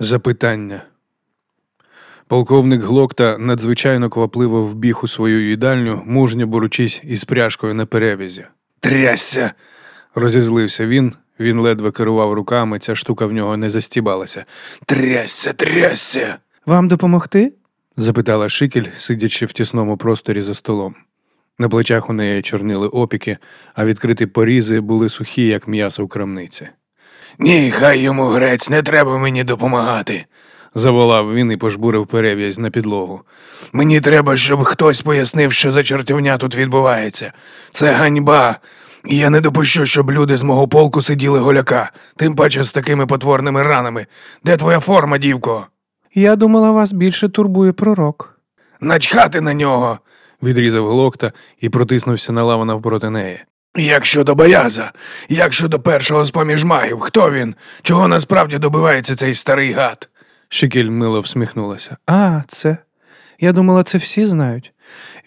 Запитання. Полковник Глокта надзвичайно квапливо вбіг у свою їдальню, мужньо боручись із пряжкою на перевізі. Трясся. розізлився він. Він ледве керував руками, ця штука в нього не застібалася. Трясся, трясся. Вам допомогти? запитала Шикель, сидячи в тісному просторі за столом. На плечах у неї чорніли опіки, а відкриті порізи були сухі, як м'ясо в крамниці. Ні, хай йому грець, не треба мені допомагати, заволав він і пожбурив перев'язь на підлогу. Мені треба, щоб хтось пояснив, що за чортівня тут відбувається. Це ганьба. І я не допущу, щоб люди з мого полку сиділи голяка, тим паче з такими потворними ранами. Де твоя форма, дівко? Я думала, вас більше турбує пророк. Начхати на нього, відрізав глокта і протиснувся на лаву навпроти неї. Як щодо Баяза, як щодо першого з поміж магів, хто він? Чого насправді добивається цей старий гад? Шикель мило всміхнулася. А, це. Я думала, це всі знають.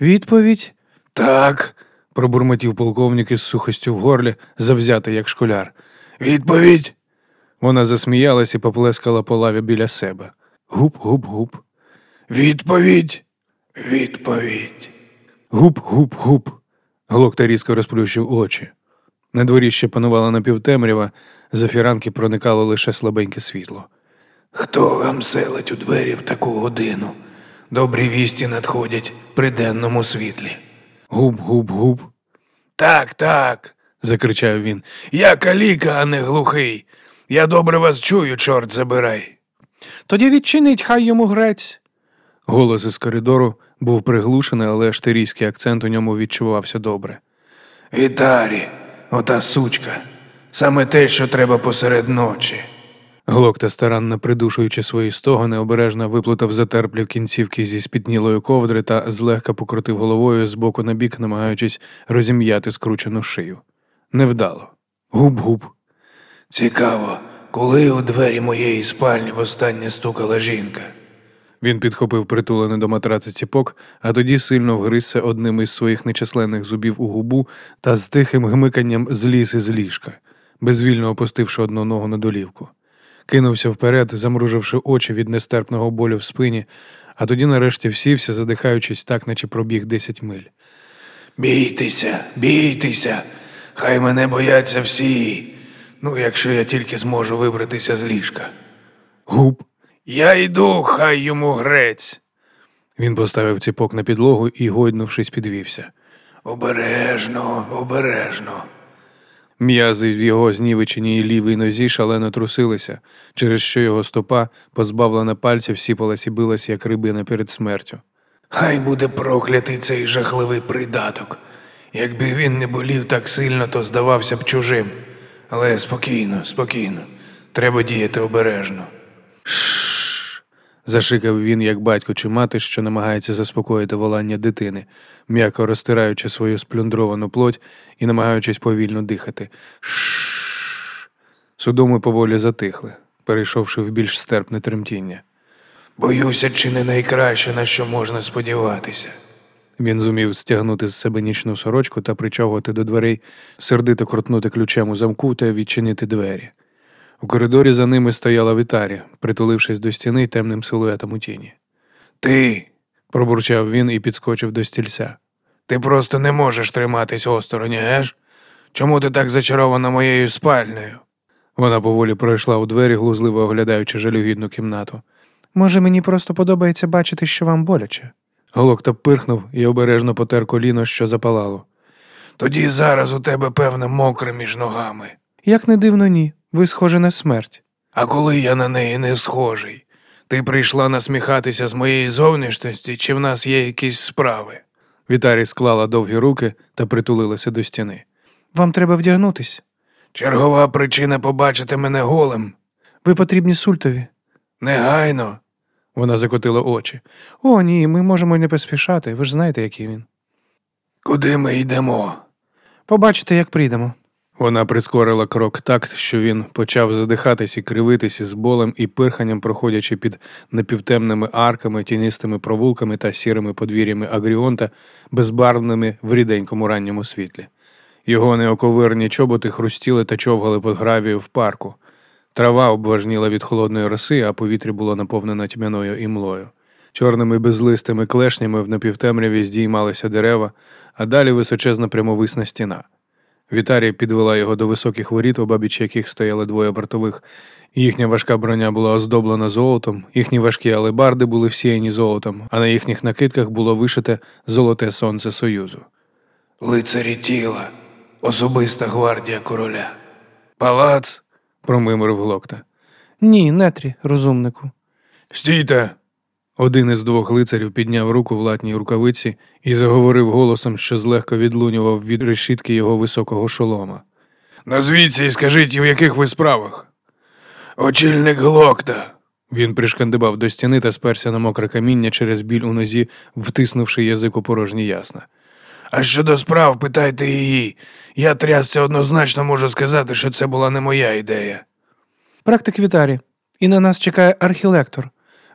Відповідь Так, пробурмотів полковник із сухостю в горлі, завзятий як школяр. Відповідь. Вона засміялась і поплескала по лаві біля себе. Гуп, гуп, гуп. Відповідь. Відповідь. Гуп, гуп, гуп. Глокта різко розплющив очі. На дворі ще панувала напівтемрява, за фіранки проникало лише слабеньке світло. Хто гамселить у двері в таку годину? Добрі вісті надходять при денному світлі. Губ, губ, губ. Так, так, закричав він. Я каліка, а не глухий. Я добре вас чую, чорт забирай. тоді відчинить, хай йому грець. Голос із коридору був приглушений, але штирійський акцент у ньому відчувався добре. Вітарі, ота сучка. Саме те, що треба посеред ночі. Глокта, старанно придушуючи свої стогони, обережно виплутав затерплів кінцівки зі спітнілої ковдри та злегка покрутив головою з боку на бік, намагаючись розім'яти скручену шию. Невдало. Губ-губ. Цікаво, коли у двері моєї спальні востаннє стукала жінка. Він підхопив притулений до матраці ціпок, а тоді сильно вгризся одним із своїх нечисленних зубів у губу та з тихим гмиканням зліз із ліжка, безвільно опустивши одну ногу на долівку. Кинувся вперед, замруживши очі від нестерпного болю в спині, а тоді нарешті всівся, задихаючись так, наче пробіг десять миль. Бійтеся, бійтеся, хай мене бояться всі. Ну, якщо я тільки зможу вибратися з ліжка. Губ. Я йду, хай йому грець. Він поставив ціпок на підлогу і, гойднувшись, підвівся. Обережно, обережно. М'язи в його знівеченій лівій нозі шалено трусилися, через що його стопа, позбавлена пальців, сіпалась і билась, як рибина перед смертю. Хай буде проклятий цей жахливий придаток. Якби він не болів так сильно, то здавався б чужим. Але спокійно, спокійно, треба діяти обережно. Зашикав він, як батько чи мати, що намагається заспокоїти волання дитини, м'яко розтираючи свою сплюндровану плоть і намагаючись повільно дихати. Шш. Судоми поволі затихли, перейшовши в більш стерпне тремтіння. Боюся, чи не найкраще, на що можна сподіватися. Він зумів стягнути з себе нічну сорочку та причовувати до дверей, сердито крутнути ключем у замку та відчинити двері. У коридорі за ними стояла Вітарі, притулившись до стіни темним силуетом у тіні. Ти, пробурчав він і підскочив до стільця. Ти просто не можеш триматись осторонь, геш? Чому ти так зачарована моєю спальнею? Вона поволі пройшла у двері, глузливо оглядаючи жалюгідну кімнату. Може, мені просто подобається бачити, що вам боляче. Голокта пирхнув і обережно потер коліно, що запалало. Тоді зараз у тебе, певне, мокре між ногами. Як не дивно, ні. Ви схожі на смерть. А коли я на неї не схожий, ти прийшла насміхатися з моєї зовнішності, чи в нас є якісь справи? Вітарі склала довгі руки та притулилася до стіни. Вам треба вдягнутись. Чергова причина побачити мене голим. Ви потрібні сультові. Негайно. Вона закотила очі. О, ні, ми можемо не поспішати. Ви ж знаєте, який він. Куди ми йдемо? Побачите, як прийдемо. Вона прискорила крок так, що він почав задихатись і кривитися з болем і пирханням, проходячи під напівтемними арками, тінистими провулками та сірими подвір'ями Агріонта, безбарвними в ріденькому ранньому світлі. Його неоковирні чоботи хрустіли та човгали по гравію в парку. Трава обважніла від холодної роси, а повітря було наповнене тьмяною імлою. Чорними безлистими клешнями в напівтемряві здіймалися дерева, а далі височезна прямовисна стіна. Вітарія підвела його до високих воріт, обабіч яких стояли двоє вартових. Їхня важка броня була оздоблена золотом, їхні важкі алебарди були всіяні золотом, а на їхніх накидках було вишите золоте сонце Союзу. Лицарі тіла, особиста гвардія короля. Палац, промимрив глокта. Ні, нетрі, розумнику. Стійте. Один із двох лицарів підняв руку в латній рукавиці і заговорив голосом, що злегка відлунював від решітки його високого шолома. Назвіться і скажіть, в яких ви справах? Очільник глокта. Він пришкандибав до стіни та сперся на мокре каміння через біль у нозі, втиснувши язик у порожні ясна. А щодо справ, питайте її. Я трясся однозначно можу сказати, що це була не моя ідея. Практик Вітарі. І на нас чекає архілектор.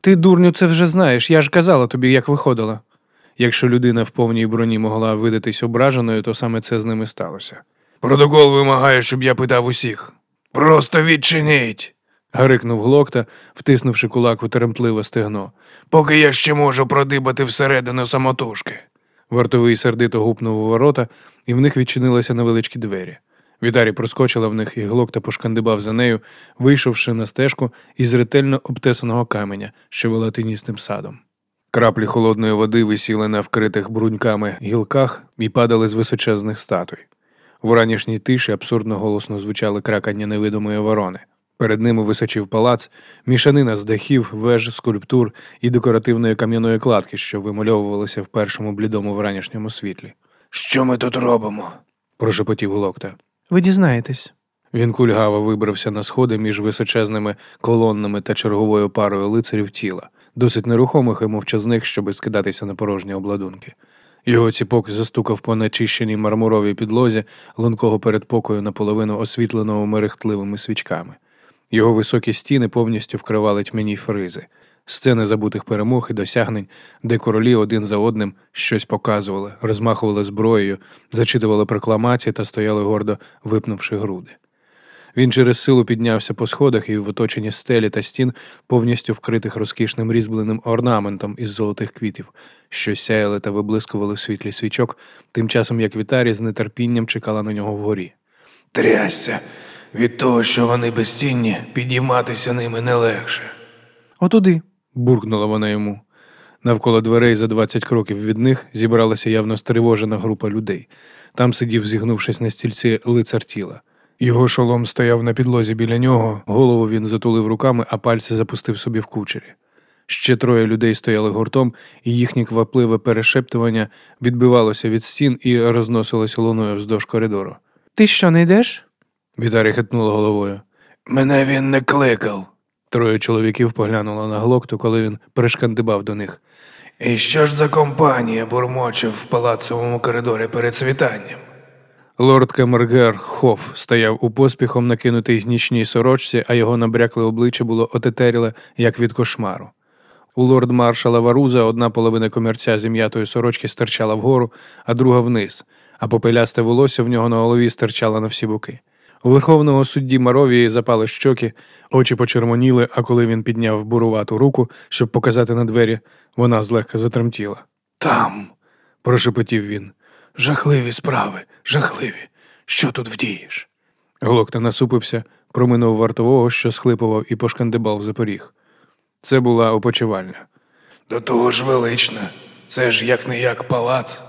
Ти, дурню, це вже знаєш, я ж казала тобі, як виходила. Якщо людина в повній броні могла видатись ображеною, то саме це з ними сталося. Протокол вимагає, щоб я питав усіх. Просто відчиніть. гарикнув глокта, втиснувши кулак у теремтливе стегно. Поки я ще можу продибати всередину самотужки. Вартовий сердито гупнув у ворота, і в них відчинилися невеличкі двері. Вітарі проскочила в них, і глокта пошкандибав за нею, вийшовши на стежку із ретельно обтесаного каменя, що вела тиністим садом. Краплі холодної води висіли на вкритих бруньками гілках і падали з височезних статуй. В ранішній тиші абсурдно голосно звучали кракання невидимої ворони. Перед ними височив палац, мішанина з дахів, веж, скульптур і декоративної кам'яної кладки, що вимальовувалися в першому блідому вранішньому світлі. Що ми тут робимо? прошепотів глокта. Ви дізнаєтесь. Він кульгаво вибрався на сходи між височезними колоннами та черговою парою лицарів тіла, досить нерухомих і мовчазних, щоби скидатися на порожні обладунки. Його ціпок застукав по начищеній мармуровій підлозі лункого передпокою наполовину освітленого мерехтливими свічками. Його високі стіни повністю вкривали тьмяні фризи, сцени забутих перемог і досягнень, де королі один за одним щось показували, розмахували зброєю, зачитували прокламації та стояли гордо випнувши груди. Він через силу піднявся по сходах і в оточенні стелі та стін, повністю вкритих розкішним різьбленим орнаментом із золотих квітів, що сяяли та виблискували в світлі свічок, тим часом як Вітарі з нетерпінням чекала на нього вгорі. Трясся, від того, що вони безцінні, підійматися ними не легше, Отуди. Буркнула вона йому. Навколо дверей за 20 кроків від них зібралася явно стривожена група людей. Там сидів, зігнувшись на стільці лицар тіла. Його шолом стояв на підлозі біля нього, голову він затулив руками, а пальці запустив собі в кучері. Ще троє людей стояли гуртом, і їхнє квапливе перешептування відбивалося від стін і розносилося луною вздовж коридору. Ти що, не йдеш? Вітарі хитнула головою. Мене він не кликав. Троє чоловіків поглянуло на глокту, коли він пришкандибав до них. І що ж за компанія бурмочив в палацовому коридорі перед світанням? Лорд Кемергер Хоф стояв у поспіхом накинутий нічній сорочці, а його набрякле обличчя було отетеріле, як від кошмару. У лорд маршала Варуза одна половина комірця зім'ятої сорочки стирчала вгору, а друга вниз, а попелясте волосся в нього на голові стирчало на всі боки. У верховного судді Маровії запали щоки, очі почервоніли, а коли він підняв бурувату руку, щоб показати на двері, вона злегка затремтіла. Там, прошепотів він. Жахливі справи, жахливі. Що тут вдієш? Глокта насупився, проминув вартового, що схлипував і пошкандибав за поріг. Це була опочивальня. До того ж велична, це ж як не як палац.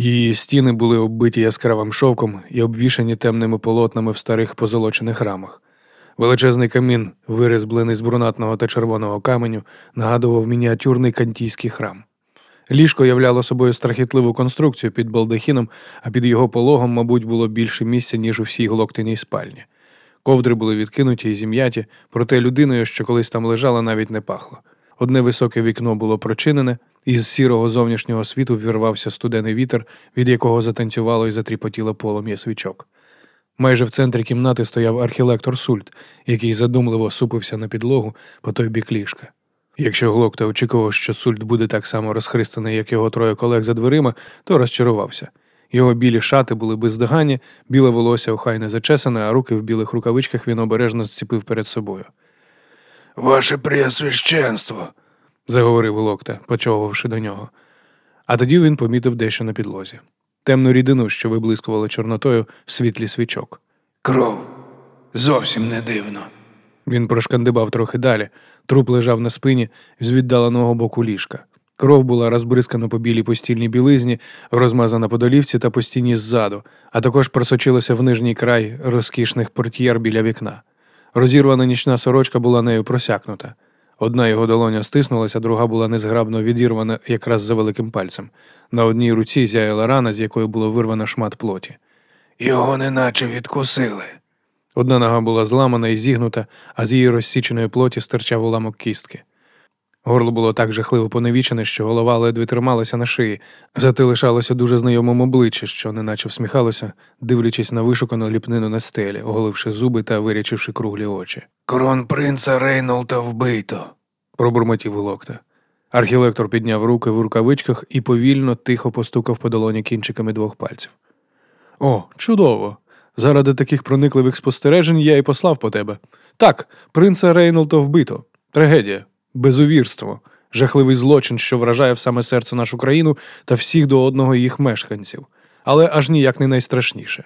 Її стіни були оббиті яскравим шовком і обвішані темними полотнами в старих позолочених рамах. Величезний камін, вирізблений з брунатного та червоного каменю, нагадував мініатюрний кантійський храм. Ліжко являло собою страхітливу конструкцію під балдахіном, а під його пологом, мабуть, було більше місця, ніж у всій глоктиній спальні. Ковдри були відкинуті і зім'яті, проте людиною, що колись там лежала, навіть не пахло. Одне високе вікно було прочинене, і з сірого зовнішнього світу вірвався студений вітер, від якого затанцювало і затріпотіло полум'я свічок. Майже в центрі кімнати стояв архілектор Сульт, який задумливо супився на підлогу по той бік ліжка. Якщо Глокта очікував, що Сульт буде так само розхристаний, як його троє колег за дверима, то розчарувався. Його білі шати були бездоганні, біле волосся охайне зачесане, а руки в білих рукавичках він обережно зціпив перед собою. Ваше преосвященство. заговорив Локта, почовувавши до нього. А тоді він помітив дещо на підлозі. Темну рідину, що виблискувала чорнотою в світлі свічок. Кров. Зовсім не дивно. Він прошкандибав трохи далі. Труп лежав на спині з віддаленого боку ліжка. Кров була розбризкана по білій постільній білизні, розмазана по долівці та по стіні ззаду, а також просочилася в нижній край розкішних портьєр біля вікна. Розірвана нічна сорочка була нею просякнута. Одна його долоня стиснулася, друга була незграбно відірвана якраз за великим пальцем. На одній руці зяяла рана, з якої було вирвано шмат плоті. Його неначе відкусили. Одна нога була зламана і зігнута, а з її розсіченої плоті стирчав уламок кістки. Горло було так жахливо поневічене, що голова ледве трималася на шиї, зате лишалося дуже знайомим обличчя, що неначе всміхалося, дивлячись на вишукану ліпнину на стелі, оголивши зуби та вирячивши круглі очі. Кронпринца Рейнолта вбито. Пробурмотів Локта. Архілектор підняв руки в рукавичках і повільно, тихо постукав по долоні кінчиками двох пальців. О, чудово! Заради таких проникливих спостережень я і послав по тебе. Так, принца Рейнолта вбито. Трагедія, безувірство, жахливий злочин, що вражає в саме серце нашу країну та всіх до одного їх мешканців, але аж ніяк не найстрашніше.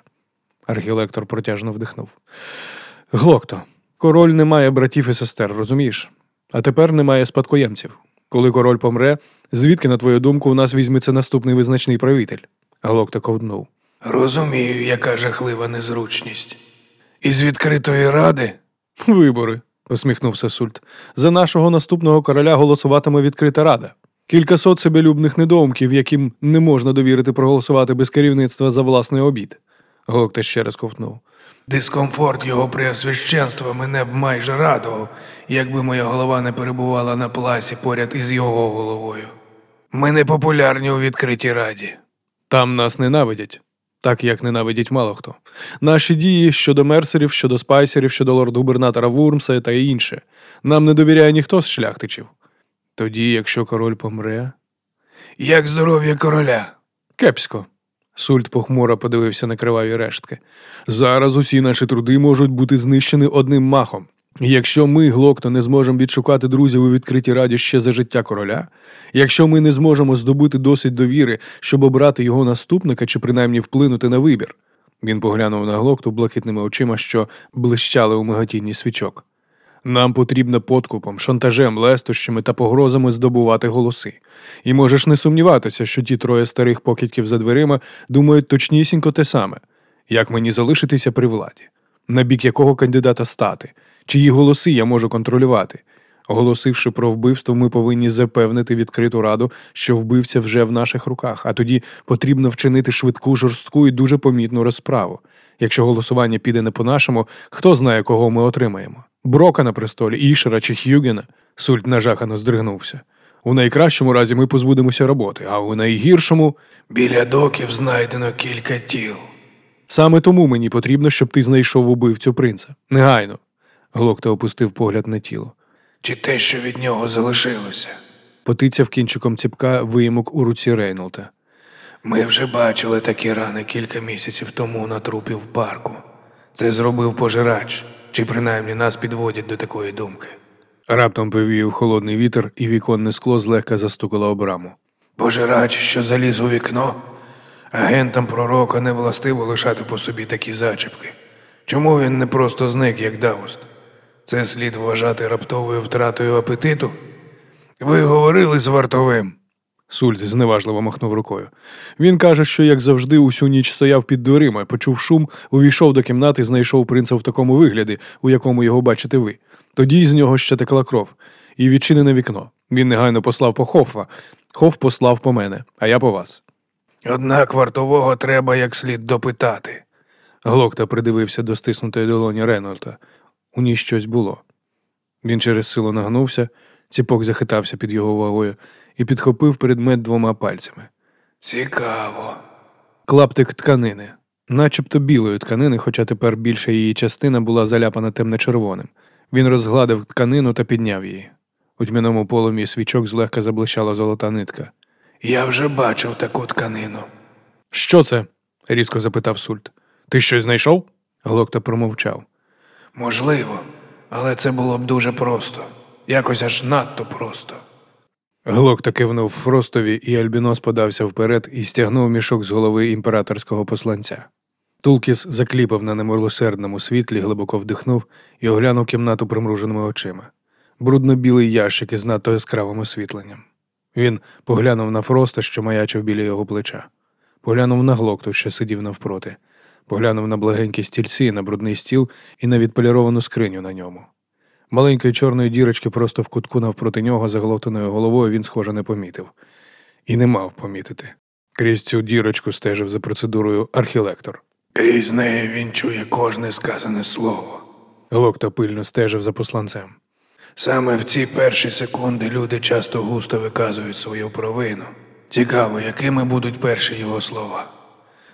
Архілектор протяжно вдихнув. Глокто, король не має братів і сестер, розумієш? А тепер немає спадкоємців. Коли король помре, звідки, на твою думку, у нас візьметься наступний визначний правитель? Глокта ковднув. Розумію, яка жахлива незручність. Із відкритої ради Вибори, посміхнувся Сульт. За нашого наступного короля голосуватиме відкрита рада. Кількасот себелюбних недоумків, яким не можна довірити проголосувати без керівництва за власний обід. Глокта ще раз ковтнув. дискомфорт його преосвященства мене б майже радував, якби моя голова не перебувала на пласі поряд із його головою. Ми не популярні у відкритій раді. Там нас ненавидять, так як ненавидять мало хто. Наші дії щодо мерсерів, щодо спайсерів, щодо лорд-губернатора Вурмса та інше. Нам не довіряє ніхто з шляхтичів. Тоді, якщо король помре, Як здоров'я короля? кепсько. Сульт похмуро подивився на криваві рештки. Зараз усі наші труди можуть бути знищені одним махом. Якщо ми, Глокто, не зможемо відшукати друзів у відкритій раді ще за життя короля, якщо ми не зможемо здобути досить довіри, щоб обрати його наступника чи принаймні вплинути на вибір. Він поглянув на Глокту блакитними очима, що блищали у миготінні свічок. Нам потрібно подкупом, шантажем, лестощами та погрозами здобувати голоси. І можеш не сумніватися, що ті троє старих покидьків за дверима думають точнісінько те саме, як мені залишитися при владі, на бік якого кандидата стати, чиї голоси я можу контролювати. Оголосивши про вбивство, ми повинні запевнити відкриту раду, що вбивця вже в наших руках, а тоді потрібно вчинити швидку, жорстку і дуже помітну розправу. Якщо голосування піде не по-нашому, хто знає, кого ми отримаємо? Брока на престолі, Ішера чи Х'югена? Сульт нажахано здригнувся. У найкращому разі ми позбудемося роботи, а у найгіршому Біля доків знайдено кілька тіл. саме тому мені потрібно, щоб ти знайшов убивцю принца. Негайно. Глокта опустив погляд на тіло. Чи те, що від нього залишилося? Потицяв кінчиком ціпка виїмок у руці Рейнолта. Ми вже бачили такі рани кілька місяців тому на трупі в парку. Це зробив пожирач, чи принаймні нас підводять до такої думки. Раптом повіяв холодний вітер, і віконне скло злегка застукало об раму. Пожирач, що заліз у вікно. Агентам пророка не властиво лишати по собі такі зачіпки. Чому він не просто зник, як Давост? Це слід вважати раптовою втратою апетиту? Ви говорили з вартовим. Сульт зневажливо махнув рукою. Він каже, що, як завжди, усю ніч стояв під дверима, почув шум, увійшов до кімнати знайшов принца в такому вигляді, у якому його бачите ви. Тоді з нього ще текла кров, і відчинене вікно. Він негайно послав по Хофа. Хоф послав по мене, а я по вас. Однак вартового треба як слід допитати. Глокта придивився до стиснутої долоні Ренолта. У ній щось було. Він через силу нагнувся, ціпок захитався під його вагою і підхопив предмет двома пальцями. Цікаво. Клаптик тканини, начебто білої тканини, хоча тепер більша її частина була заляпана темно-червоним. Він розгладив тканину та підняв її. У тьмяному полум'ї свічок злегка заблищала золота нитка. Я вже бачив таку тканину. Що це? різко запитав Сульт. Ти щось знайшов? Глокта промовчав. Можливо, але це було б дуже просто. Якось аж надто просто. Глокта кивнув Фростові, і Альбінос подався вперед і стягнув мішок з голови імператорського посланця. Тулкіс закліпав на немилосердному світлі, глибоко вдихнув і оглянув кімнату примруженими очима. Брудно-білий ящик із надто яскравим освітленням. Він поглянув на Фроста, що маячив біля його плеча, поглянув на глокту, що сидів навпроти, поглянув на благенькі стільці, на брудний стіл і на відполіровану скриню на ньому. Маленької чорної дірочки просто в кутку навпроти нього заглотаною головою він, схоже, не помітив. І не мав помітити. Крізь цю дірочку стежив за процедурою архілектор. Крізь неї він чує кожне сказане слово. Глокта пильно стежив за посланцем. Саме в ці перші секунди люди часто густо виказують свою провину. Цікаво, якими будуть перші його слова.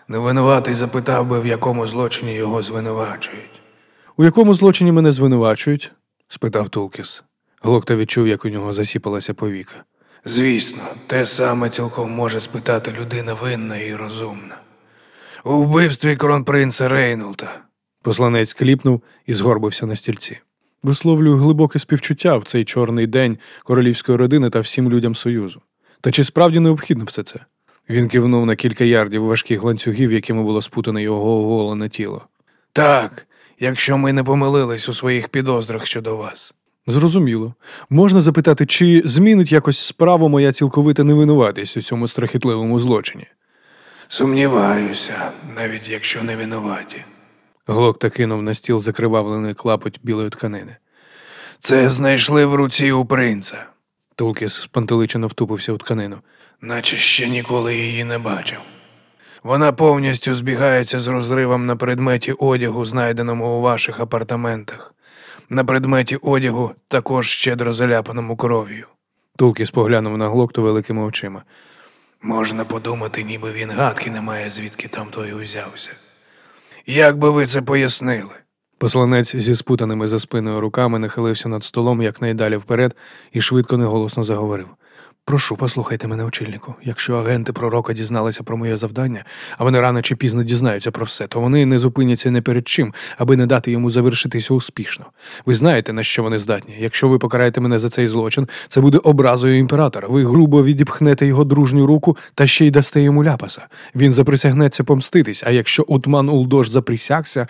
Невинуватий запитав би, в якому злочині його звинувачують. У якому злочині мене звинувачують? спитав Тулкіс. Глокта відчув, як у нього засіпалася повіка. Звісно, те саме цілком може спитати людина винна і розумна. У вбивстві кронпринца Рейнолда. Посланець кліпнув і згорбився на стільці. Висловлюю глибоке співчуття в цей чорний день королівської родини та всім людям Союзу. Та чи справді необхідно все це? Він кивнув на кілька ярдів важких ланцюгів, якими було спутане його оголене тіло. Так, якщо ми не помилились у своїх підозрах щодо вас. Зрозуміло. Можна запитати, чи змінить якось справу моя цілковита невинуватість у цьому страхітливому злочині? Сумніваюся, навіть якщо не винуваті. Глокта кинув на стіл закривавлений клапоть білої тканини. Це знайшли в руці у принца, Тулкіс спантеличено втупився у тканину. Наче ще ніколи її не бачив. Вона повністю збігається з розривом на предметі одягу, знайденому у ваших апартаментах. На предметі одягу також щедро заляпаному кров'ю. Тулкіс поглянув на Глокту великими очима. Можна подумати, ніби він гадки не має, звідки там той узявся. Як би ви це пояснили? Посланець зі спутаними за спиною руками нахилився над столом якнайдалі вперед і швидко неголосно заговорив. Прошу, послухайте мене, очільнику. Якщо агенти пророка дізналися про моє завдання, а вони рано чи пізно дізнаються про все, то вони не зупиняться не перед чим, аби не дати йому завершитися успішно. Ви знаєте, на що вони здатні. Якщо ви покараєте мене за цей злочин, це буде образою імператора. Ви грубо відіпхнете його дружню руку та ще й дасте йому ляпаса. Він заприсягнеться помститись. А якщо Утман Улдош заприсягся,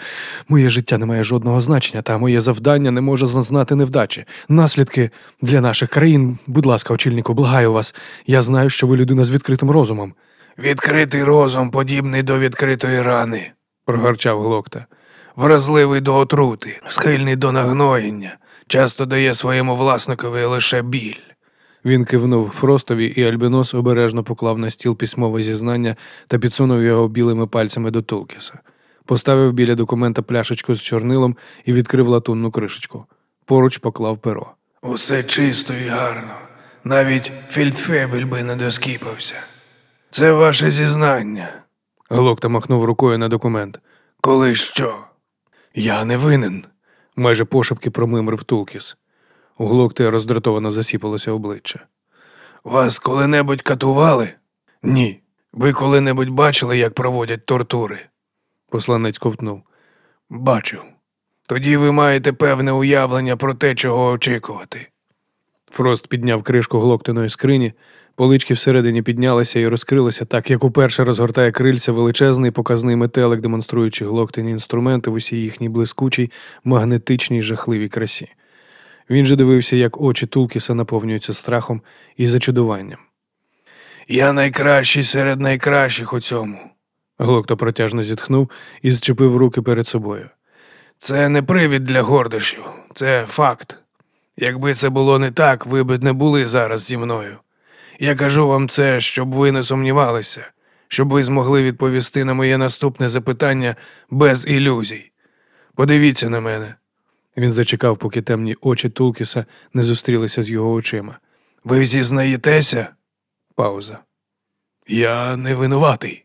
моє життя не має жодного значення, та моє завдання не може зазнати невдачі. Наслідки для наших країн, будь ласка, очільнику, благаю вас. Я знаю, що ви людина з відкритим розумом. Відкритий розум, подібний до відкритої рани, Прогарчав Глокта. вразливий до отрути, схильний до нагноєння, часто дає своєму власникові лише біль. Він кивнув Фростові, і Альбінос обережно поклав на стіл письмове зізнання та підсунув його білими пальцями до Тулкіса. Поставив біля документа пляшечку з чорнилом і відкрив латунну кришечку. Поруч поклав перо. Усе чисто і гарно. Навіть фільдфебель би не доскіпався. Це ваше зізнання. Глокта махнув рукою на документ. Коли що? Я не винен. майже пошепки промимрив Тулкіс. У Глокти роздратовано засіпалося обличчя. Вас коли-небудь катували? Ні. Ви коли-небудь бачили, як проводять тортури? Посланець ковтнув. Бачив. Тоді ви маєте певне уявлення про те, чого очікувати. Фрост підняв кришку глоктиної скрині, полички всередині піднялися і розкрилися так, як уперше розгортає крильця величезний показний метелик, демонструючи глоктині інструменти в усій їхній блискучій, магнетичній жахливій красі. Він же дивився, як очі Тулкіса наповнюються страхом і зачудуванням. Я найкращий серед найкращих у цьому. Глокта протяжно зітхнув і зчепив руки перед собою. Це не привід для гордощів, це факт. Якби це було не так, ви б не були зараз зі мною. Я кажу вам це, щоб ви не сумнівалися, щоб ви змогли відповісти на моє наступне запитання без ілюзій. Подивіться на мене. Він зачекав, поки темні очі Тулкіса не зустрілися з його очима. Ви зізнаєтеся? Пауза. Я не винуватий.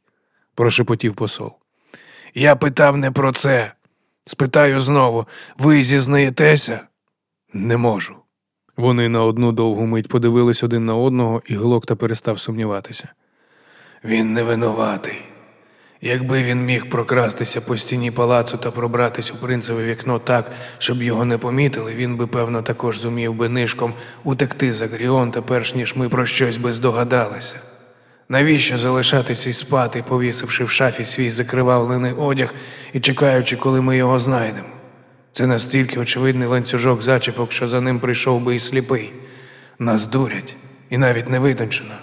Прошепотів посол. Я питав не про це. Спитаю знову, ви зізнаєтеся? Не можу. Вони на одну довгу мить подивились один на одного, і Глокта перестав сумніватися. Він не винуватий. Якби він міг прокрастися по стіні палацу та пробратись у принцеве вікно так, щоб його не помітили, він би, певно, також зумів би нишком утекти за Гріонта, перш ніж ми про щось би здогадалися. Навіщо залишатися і спати, повісивши в шафі свій закривавлений одяг і чекаючи, коли ми його знайдемо? Це настільки очевидний ланцюжок зачіпок, що за ним прийшов би і сліпий. Нас дурять, і навіть не витончено.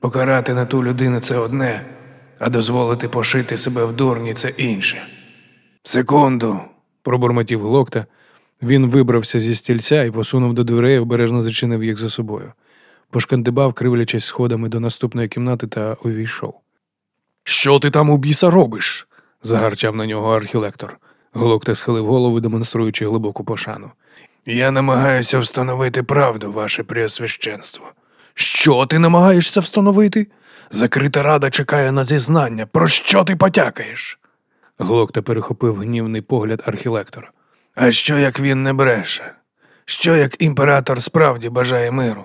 Покарати на ту людину це одне, а дозволити пошити себе в дурні це інше. Секунду. Пробурмотів глокта. Він вибрався зі стільця і посунув до дверей, обережно зачинив їх за собою. Пошкандибав, кривлячись сходами до наступної кімнати та увійшов. Що ти там у біса робиш? загарчав на нього архілектор. Глокта схилив голову, демонструючи глибоку пошану. Я намагаюся встановити правду, ваше преосвященство. Що ти намагаєшся встановити? Закрита рада чекає на зізнання. Про що ти потякаєш? Глокта перехопив гнівний погляд архілектора. А що як він не бреше? Що як імператор справді бажає миру?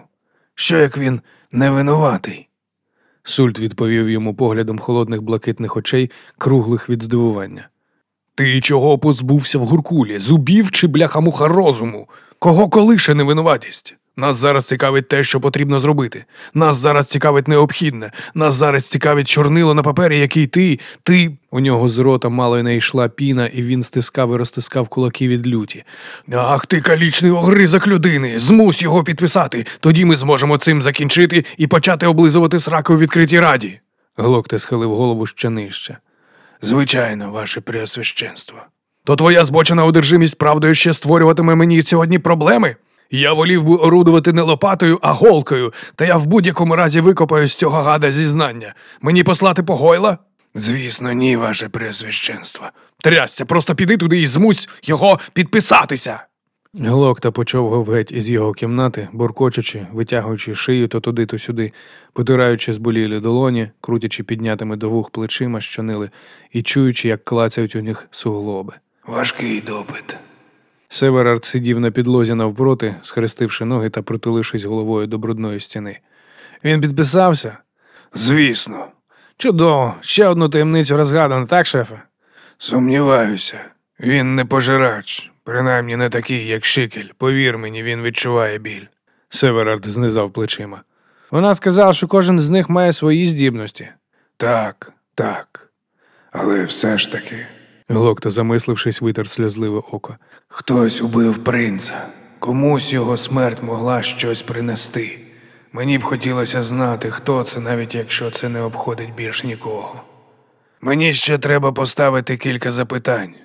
Що як він не винуватий? Сульт відповів йому поглядом холодних блакитних очей, круглих від здивування. Ти чого позбувся в гуркулі? Зубів чи бляха-муха розуму? Кого колише невинуватість? Нас зараз цікавить те, що потрібно зробити. Нас зараз цікавить необхідне. Нас зараз цікавить чорнило на папері, який ти, ти. У нього з рота мало й не йшла піна, і він стискав і розтискав кулаки від люті. Ах ти калічний огризок людини! Змусь його підписати. Тоді ми зможемо цим закінчити і почати облизувати сраку у відкритій раді. Глокте схилив голову ще нижче. Звичайно, ваше преосвященство. То твоя збочена одержимість правдою ще створюватиме мені сьогодні проблеми? Я волів би орудувати не лопатою, а голкою, та я в будь-якому разі викопаю з цього гада зізнання. Мені послати погойла? Звісно, ні, ваше преосвященство. Трясся, просто піди туди і змусь його підписатися. Глокта почовгав геть із його кімнати, буркочучи, витягуючи шию то туди, то сюди, потираючи зболілі долоні, крутячи піднятими до вух плечима, що нили, і чуючи, як клацають у них суглоби. Важкий допит. Северард сидів на підлозі навпроти, схрестивши ноги та притулившись головою до брудної стіни. Він підписався? Звісно, Чудово, ще одну таємницю розгадано, так, шефе? сумніваюся. Він не пожирач, принаймні не такий, як Шикель. Повір мені, він відчуває біль. Северард знизав плечима. Вона сказала, що кожен з них має свої здібності. Так, так. Але все ж таки, Глокта, замислившись, витер сльозливе око. хтось убив принца. Комусь його смерть могла щось принести. Мені б хотілося знати, хто це, навіть якщо це не обходить більш нікого. Мені ще треба поставити кілька запитань.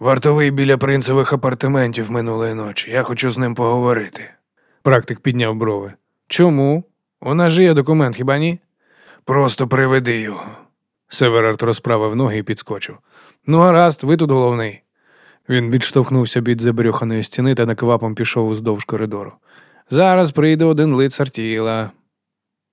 Вартовий біля принцевих апартаментів минулої ночі. Я хочу з ним поговорити. Практик підняв брови. Чому? У нас же є документ, хіба ні? Просто приведи його. Северард розправив ноги і підскочив. Ну, гаразд, ви тут головний. Він відштовхнувся від забрьоханої стіни та наквапом пішов уздовж коридору. Зараз прийде один лицар тіла.